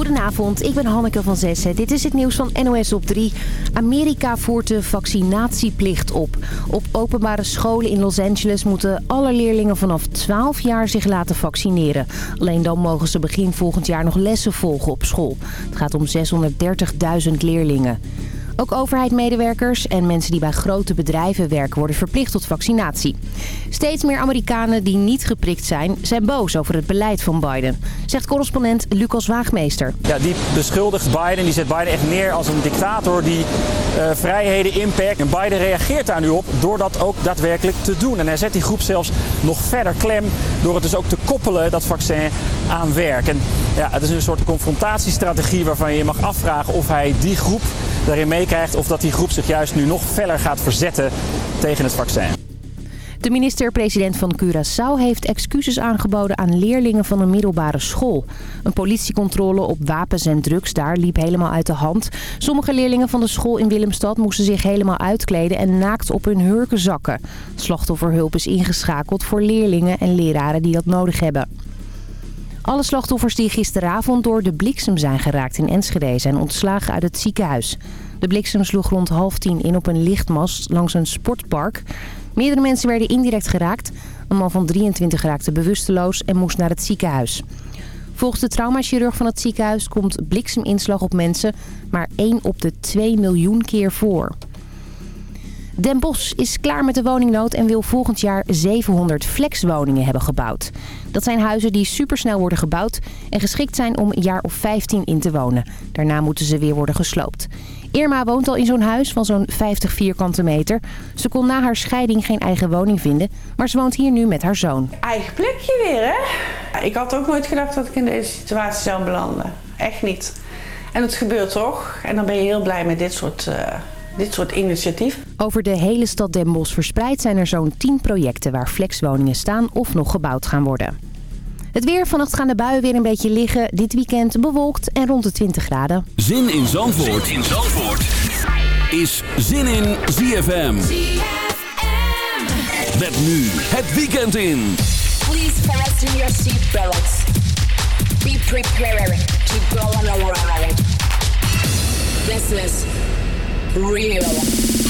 Goedenavond, ik ben Hanneke van Zessen. Dit is het nieuws van NOS op 3. Amerika voert de vaccinatieplicht op. Op openbare scholen in Los Angeles moeten alle leerlingen vanaf 12 jaar zich laten vaccineren. Alleen dan mogen ze begin volgend jaar nog lessen volgen op school. Het gaat om 630.000 leerlingen. Ook overheidmedewerkers en mensen die bij grote bedrijven werken worden verplicht tot vaccinatie. Steeds meer Amerikanen die niet geprikt zijn, zijn boos over het beleid van Biden, zegt correspondent Lucas Waagmeester. Ja, die beschuldigt Biden, die zet Biden echt neer als een dictator die eh, vrijheden inperkt. En Biden reageert daar nu op door dat ook daadwerkelijk te doen. En hij zet die groep zelfs nog verder klem door het dus ook te koppelen, dat vaccin, aan werk. En ja, het is een soort confrontatiestrategie waarvan je mag afvragen of hij die groep daarin meekrijgt of dat die groep zich juist nu nog feller gaat verzetten tegen het vaccin. De minister-president van Curaçao heeft excuses aangeboden aan leerlingen van een middelbare school. Een politiecontrole op wapens en drugs daar liep helemaal uit de hand. Sommige leerlingen van de school in Willemstad moesten zich helemaal uitkleden en naakt op hun hurken zakken. Slachtofferhulp is ingeschakeld voor leerlingen en leraren die dat nodig hebben. Alle slachtoffers die gisteravond door de bliksem zijn geraakt in Enschede zijn ontslagen uit het ziekenhuis. De bliksem sloeg rond half tien in op een lichtmast langs een sportpark. Meerdere mensen werden indirect geraakt. Een man van 23 raakte bewusteloos en moest naar het ziekenhuis. Volgens de traumachirurg van het ziekenhuis komt blikseminslag op mensen maar 1 op de 2 miljoen keer voor. Den Bosch is klaar met de woningnood en wil volgend jaar 700 flexwoningen hebben gebouwd. Dat zijn huizen die supersnel worden gebouwd en geschikt zijn om een jaar of 15 in te wonen. Daarna moeten ze weer worden gesloopt. Irma woont al in zo'n huis van zo'n 50 vierkante meter. Ze kon na haar scheiding geen eigen woning vinden, maar ze woont hier nu met haar zoon. Eigen plekje weer, hè? Ik had ook nooit gedacht dat ik in deze situatie zou belanden. Echt niet. En het gebeurt toch. En dan ben je heel blij met dit soort... Uh dit soort initiatief. Over de hele stad Den Bosch verspreid zijn er zo'n 10 projecten waar flexwoningen staan of nog gebouwd gaan worden. Het weer, vannacht gaan de buien weer een beetje liggen. Dit weekend bewolkt en rond de 20 graden. Zin in Zandvoort, is Zin in ZFM. ZFM. Met nu het weekend in. Please fasten your seat, seatbelts. Be prepared to go on a ride. This is... real.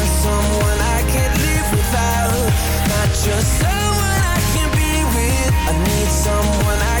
I need someone I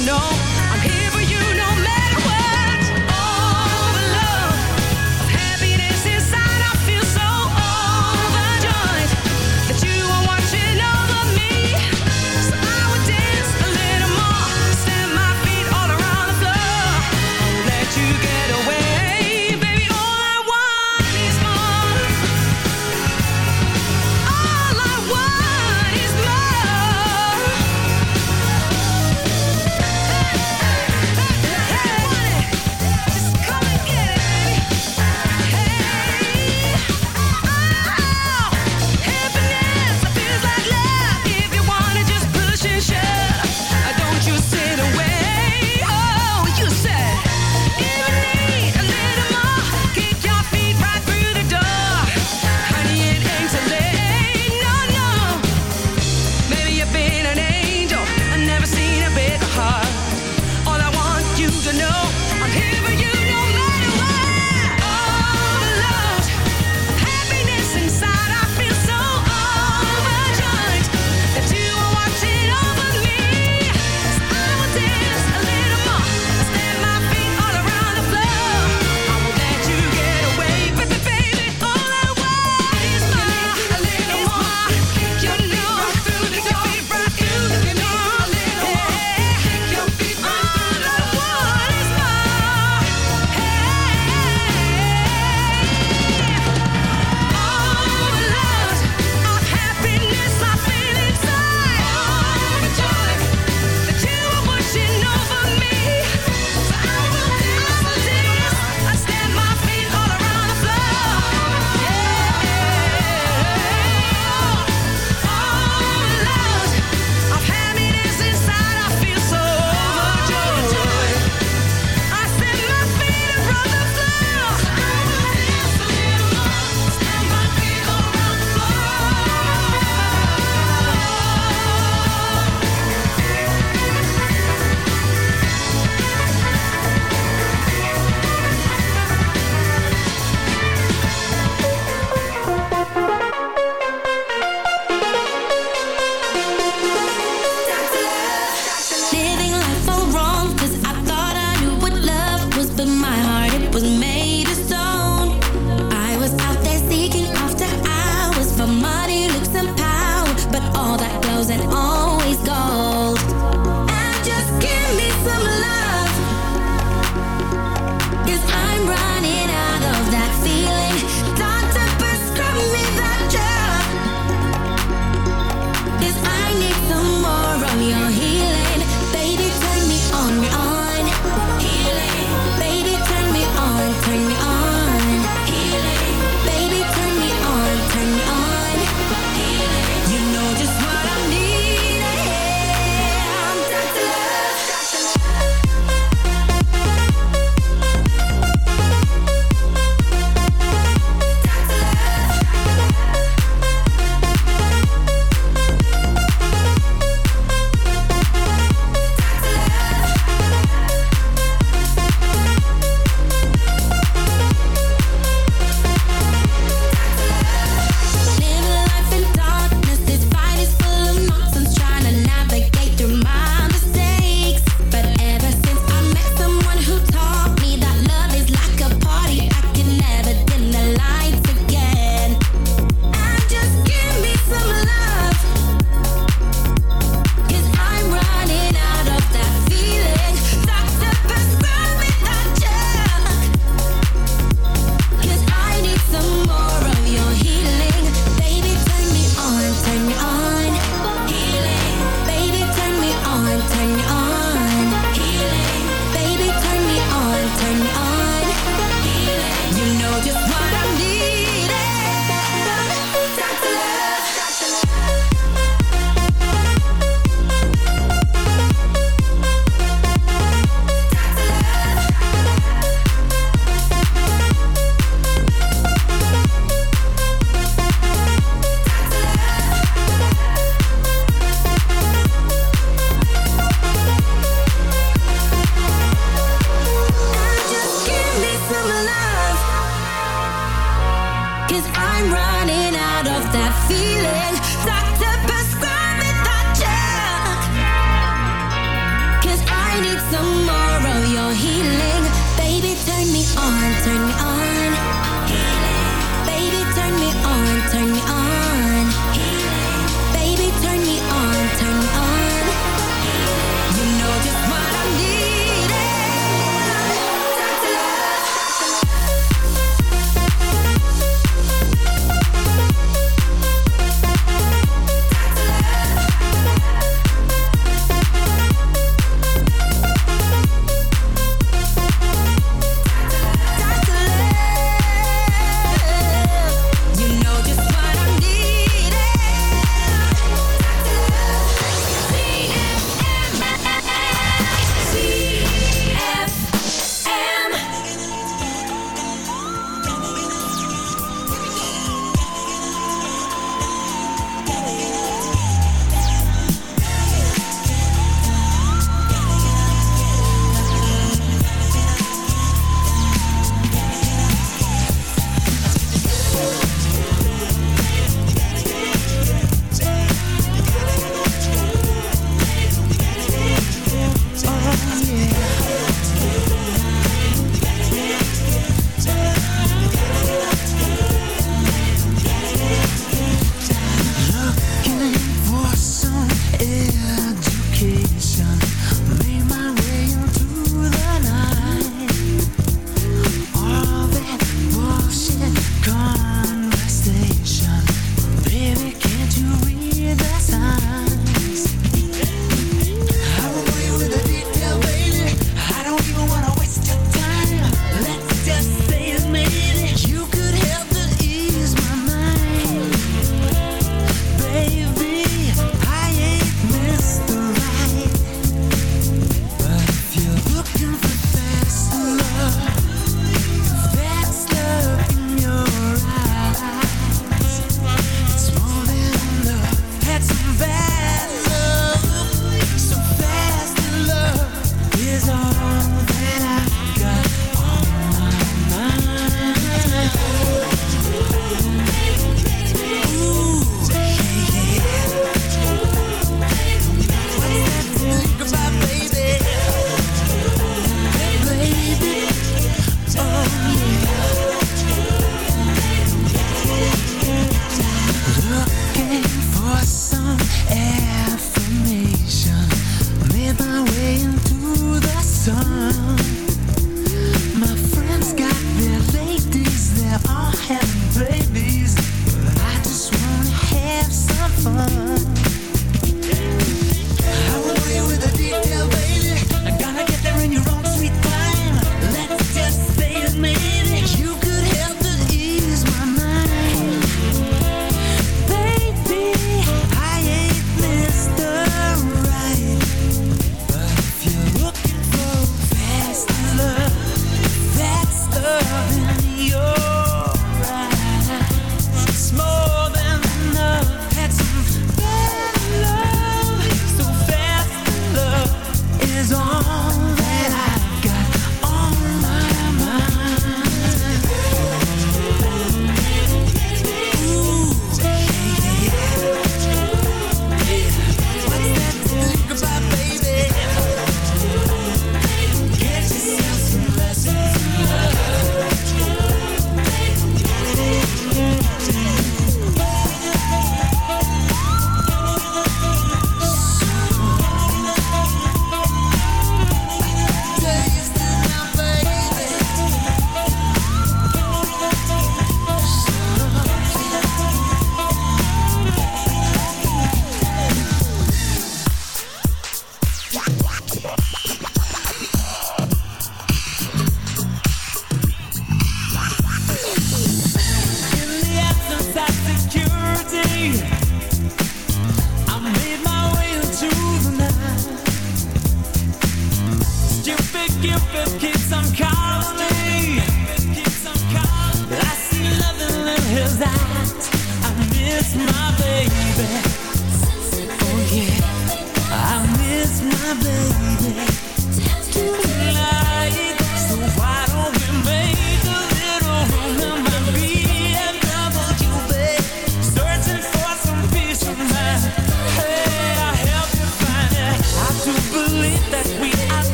to know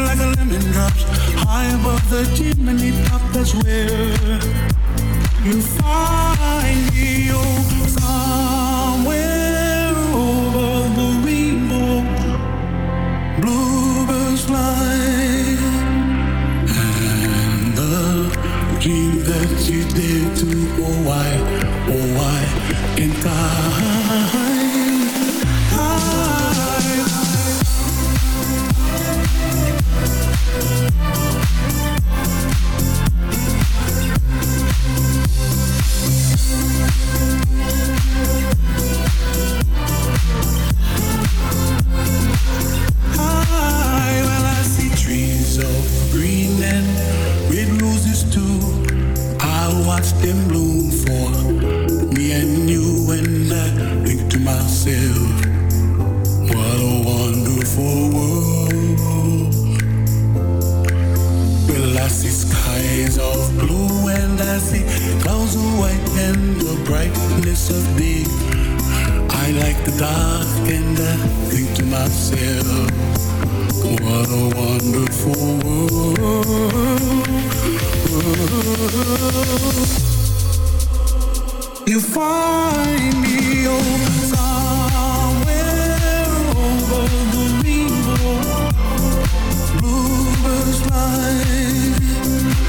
like a lemon drops high above the chimney top, that's where you find me. Oh, somewhere over the rainbow, bluebirds fly, and the dream that you did to, oh, why, oh, why, can't I? I see clouds of white and the brightness of day. I like the dark and I think to myself, what a wonderful world. You find me oh, somewhere over the rainbow, bluebirds fly.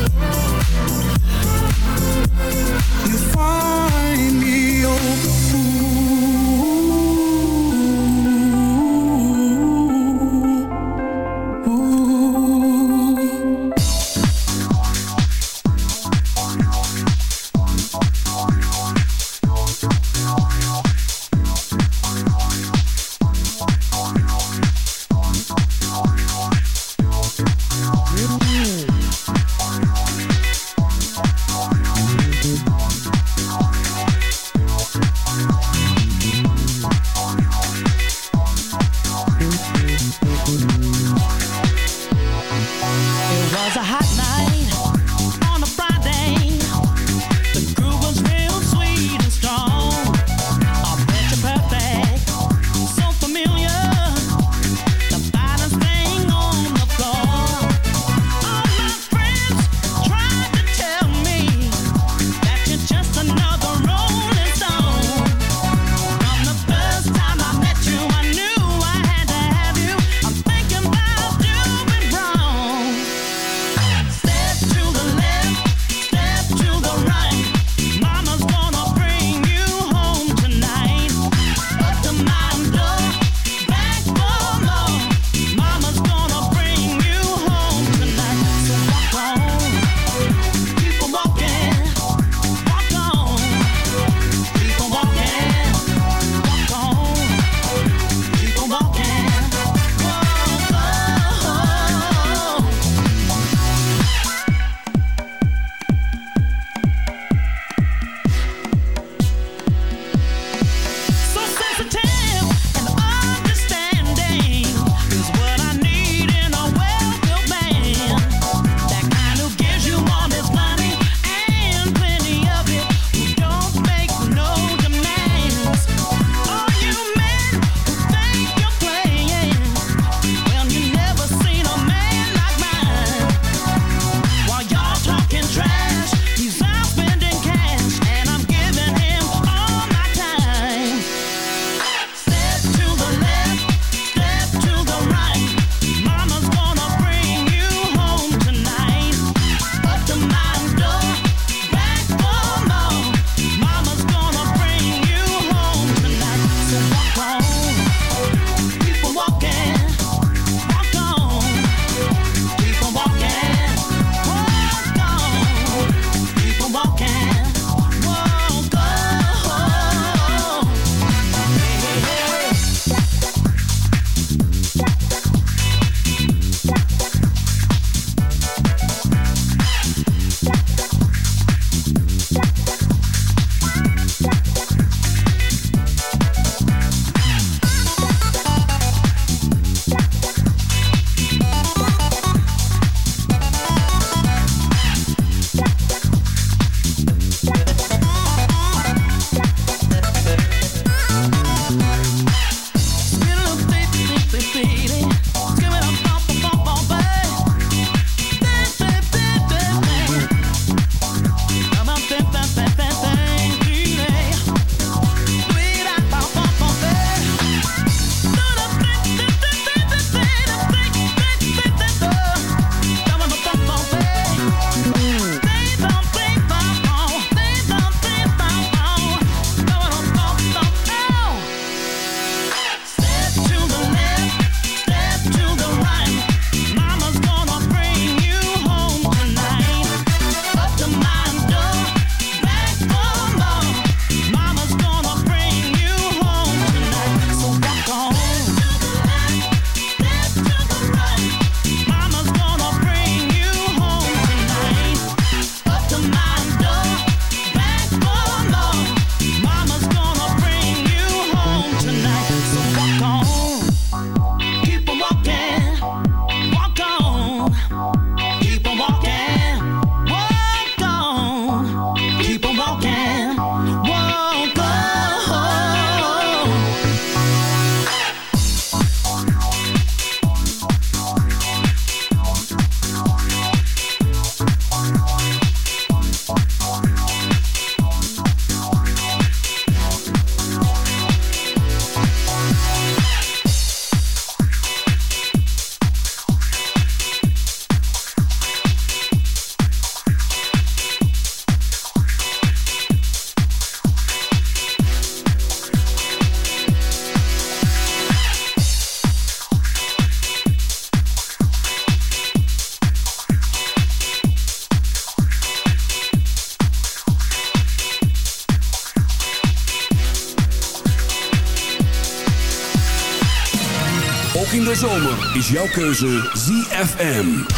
jouw keuze ZFM.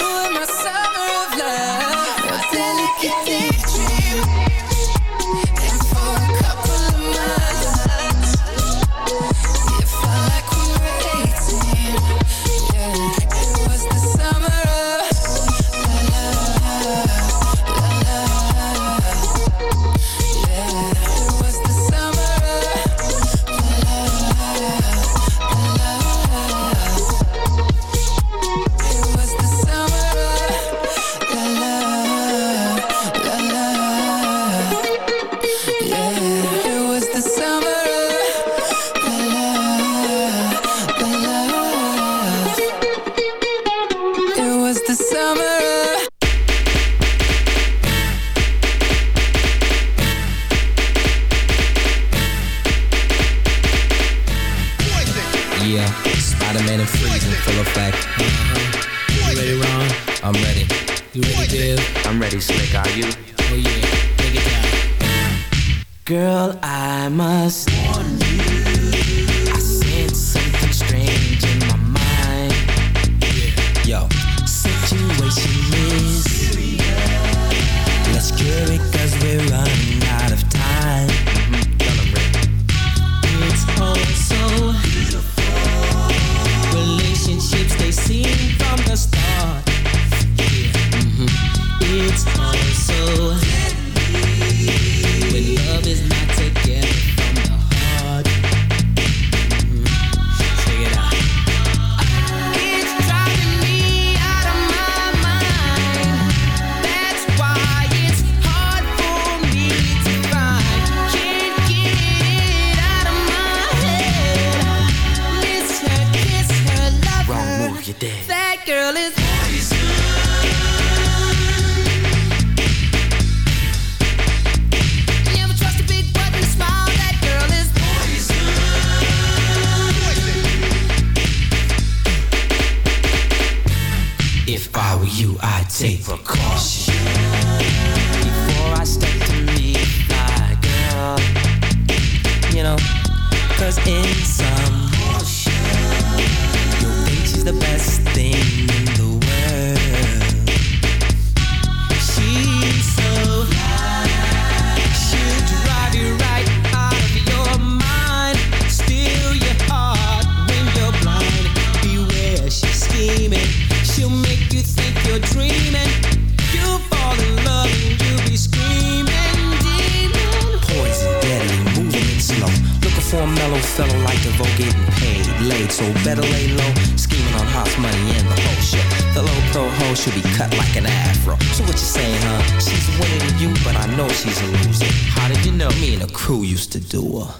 full effect. Uh -huh. You ready, Ron? I'm ready. You ready, I'm ready, Slick. Are you? Oh yeah, it down. Girl, I must warn you. getting paid, late, so better lay low. Scheming on hot money and the whole shit. The low pro hoe should be cut like an afro. So what you saying, huh? She's winning you, but I know she's a loser. How did you know? Me and the crew used to do her.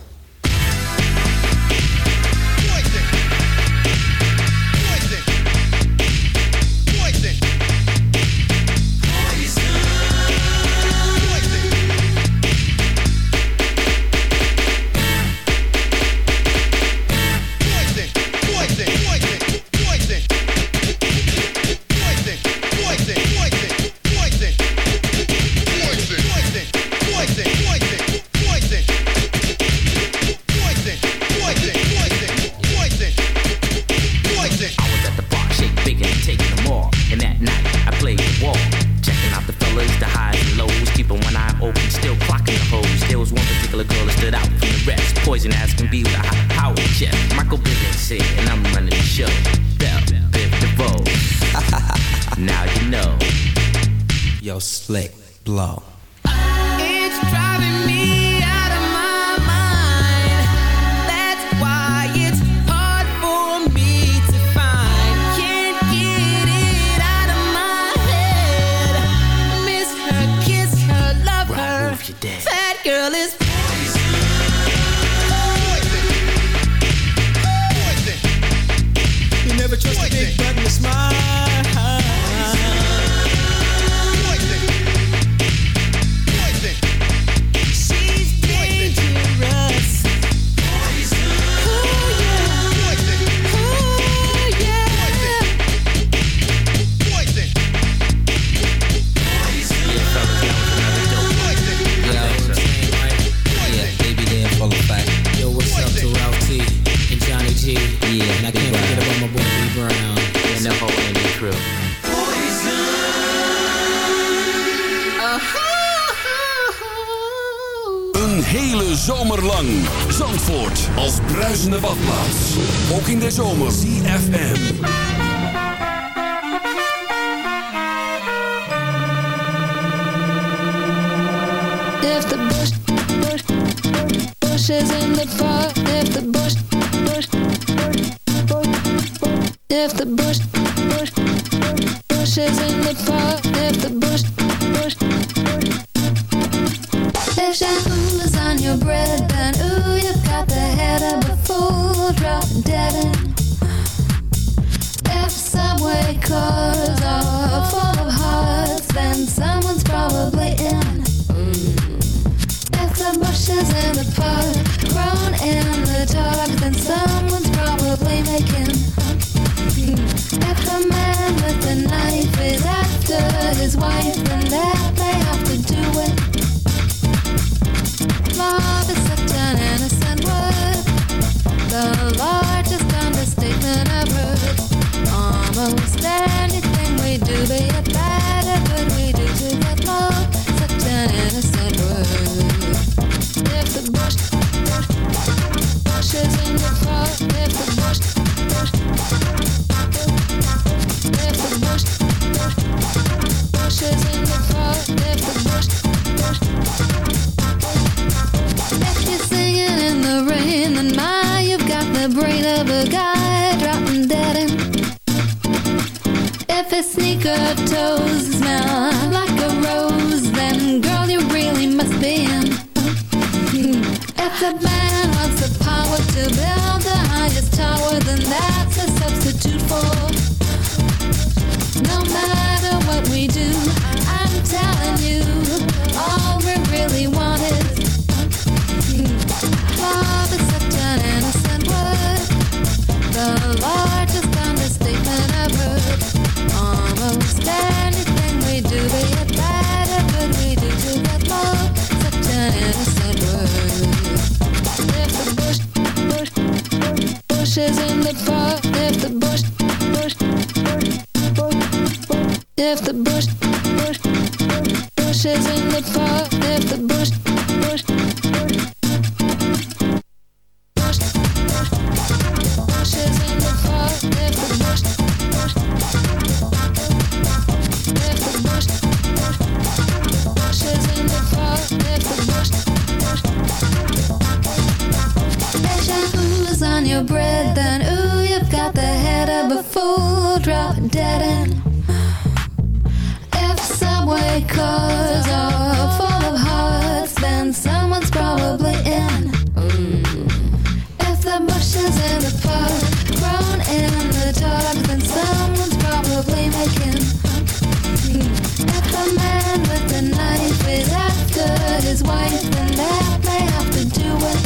that is why the that may have to do it.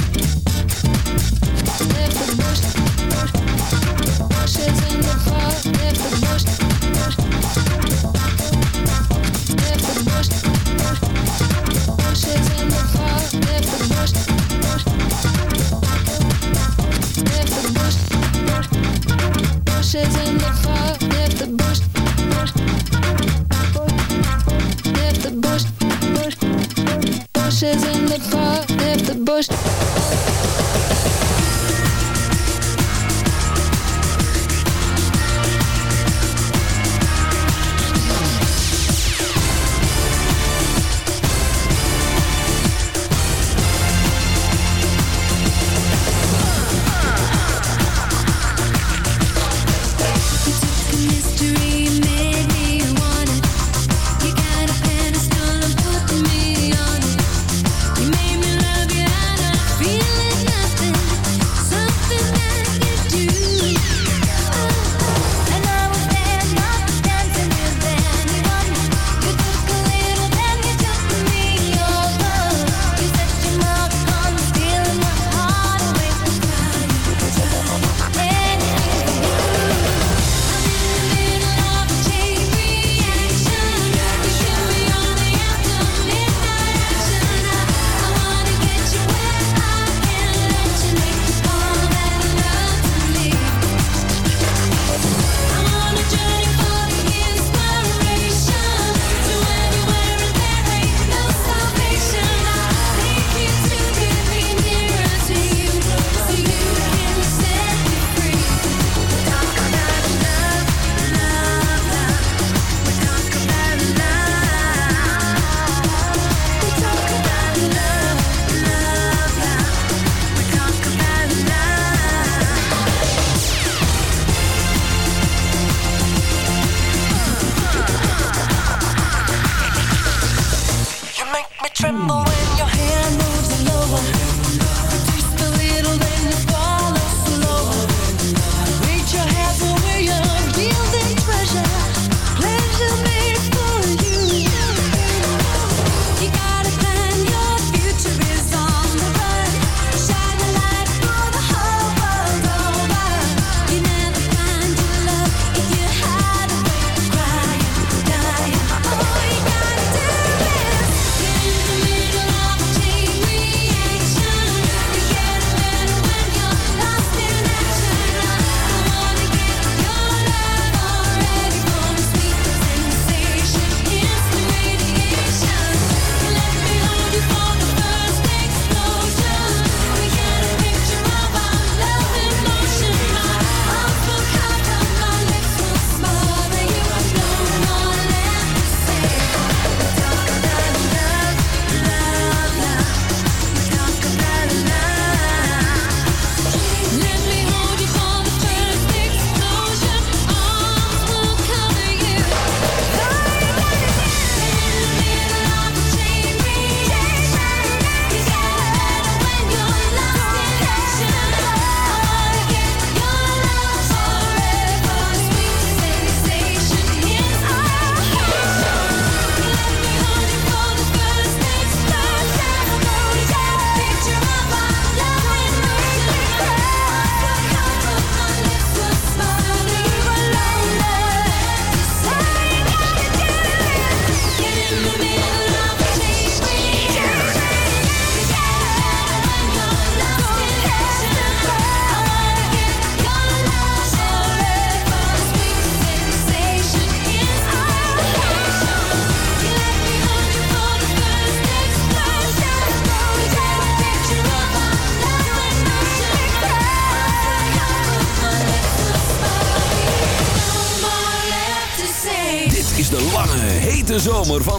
Live the bush, Bushes in the fire. Live the bush, live the bush, in the fire. Live the bush, live the bush, in the fire. Live the bush. Bush.